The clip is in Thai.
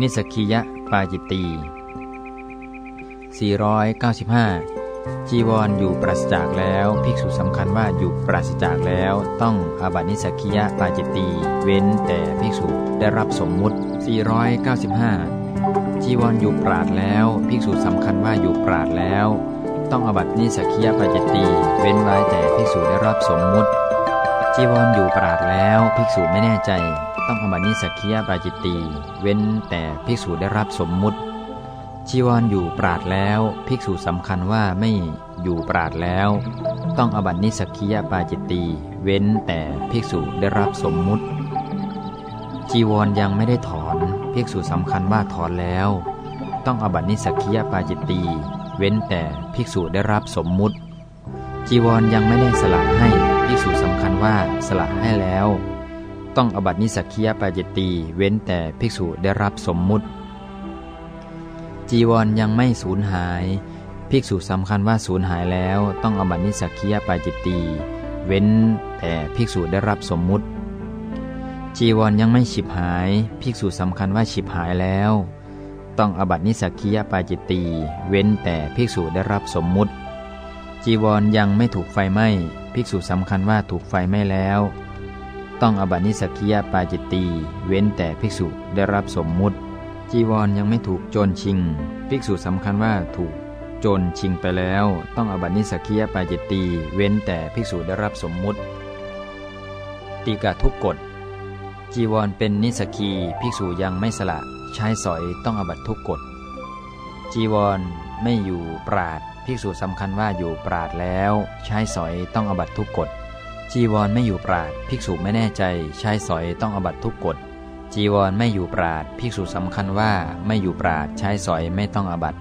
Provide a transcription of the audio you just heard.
นิสสัคคิยปาจิตตีย์ 495 จีวรออยู่ปราศจากแล้ว ภิกษุสำคัญว่าอยู่ปราศจากแล้ว ต้องอาบัตินิสสัคคิยปาจิตตีย์ เว้นแต่ภิกษุได้รับสมมุติ 495 จีวรอยู่ปราศแล้ว ภิกษุสำคัญว่าอยู่ปราศแล้ว ต้องอาบัตินิสสัคคิยปาจิตตีย์เว้นไว้แต่ภิกษุได้รับสมมุติ จีวรอยู่ปราศแล้ว ภิกษุไม่แน่ใจ ต้องอาบัตินิสสัคคิยปาจิตตีย์เว้นแต่ภิกษุได้รับสมมุติ จีวรอยู่ปราศแล้ว ภิกษุสำคัญว่าไม่อยู่ปราศแล้ว ต้องอาบัตินิสสัคคิยปาจิตตีย์เว้นแต่ภิกษุได้รับสมมุติ จีวรยังไม่ได้ถอน ภิกษุสำคัญว่าถอนแล้ว ต้องอาบัตินิสสัคคิยปาจิตตีย์เว้นแต่ภิกษุได้รับสมมุติ จีวรยังไม่ได้สละให้ภิกษุ ว่าสละให้แล้ว ต้องอบัตินิสกิยาปาจิตตีเว้นแต่ภิกษุได้รับสมมุติ จีวรยังไม่สูญหาย ภิกษุสำคัญว่าสูญหายแล้วต้องอบัตินิสักียปาจิตตีเว้นแต่ภิกษุได้รับสมมุติ จีวรยังไม่ฉิบหาย ภิกษุสำคัญว่าฉิบหายแล้ว ต้องอบัตินิสักียปาจิตตีเว้นแต่ภิกษุได้รับสมมุติ จีวรยังไม่ถูกไฟไหม้ภิกษุสำคัญว่าถูกไฟไหม้แล้ว ต้องอบัตินิสกียปาจิตตีเว้นแต่ภิกษุได้รับสมมุติ จีวรยังไม่ถูกโจรชิง ภิกษุสำคัญว่าถูกโจรชิงไปแล้ว ต้องอบัตินิสกิยปาจิตตีเว้นแต่ภิกษุได้รับสมมุติตีกะทุกกฎจีวรเป็นนิสกีภิกษุยังไม่สละใช้สอยต้องอบัตทุกกฎจีวรไม่อยู่ปราด ภิกษุสำคัญว่าอยู่ปราดแล้ว ใช้สอยต้องอบัตทุกกฎ จีวรไม่อยู่ปราด ภิกษุไม่แน่ใจ ใช้สอยต้องอบัตทุกกฎ จีวรไม่อยู่ปราด ภิกษุสำคัญว่าไม่อยู่ปราด ใช้สอยไม่ต้องอบัติ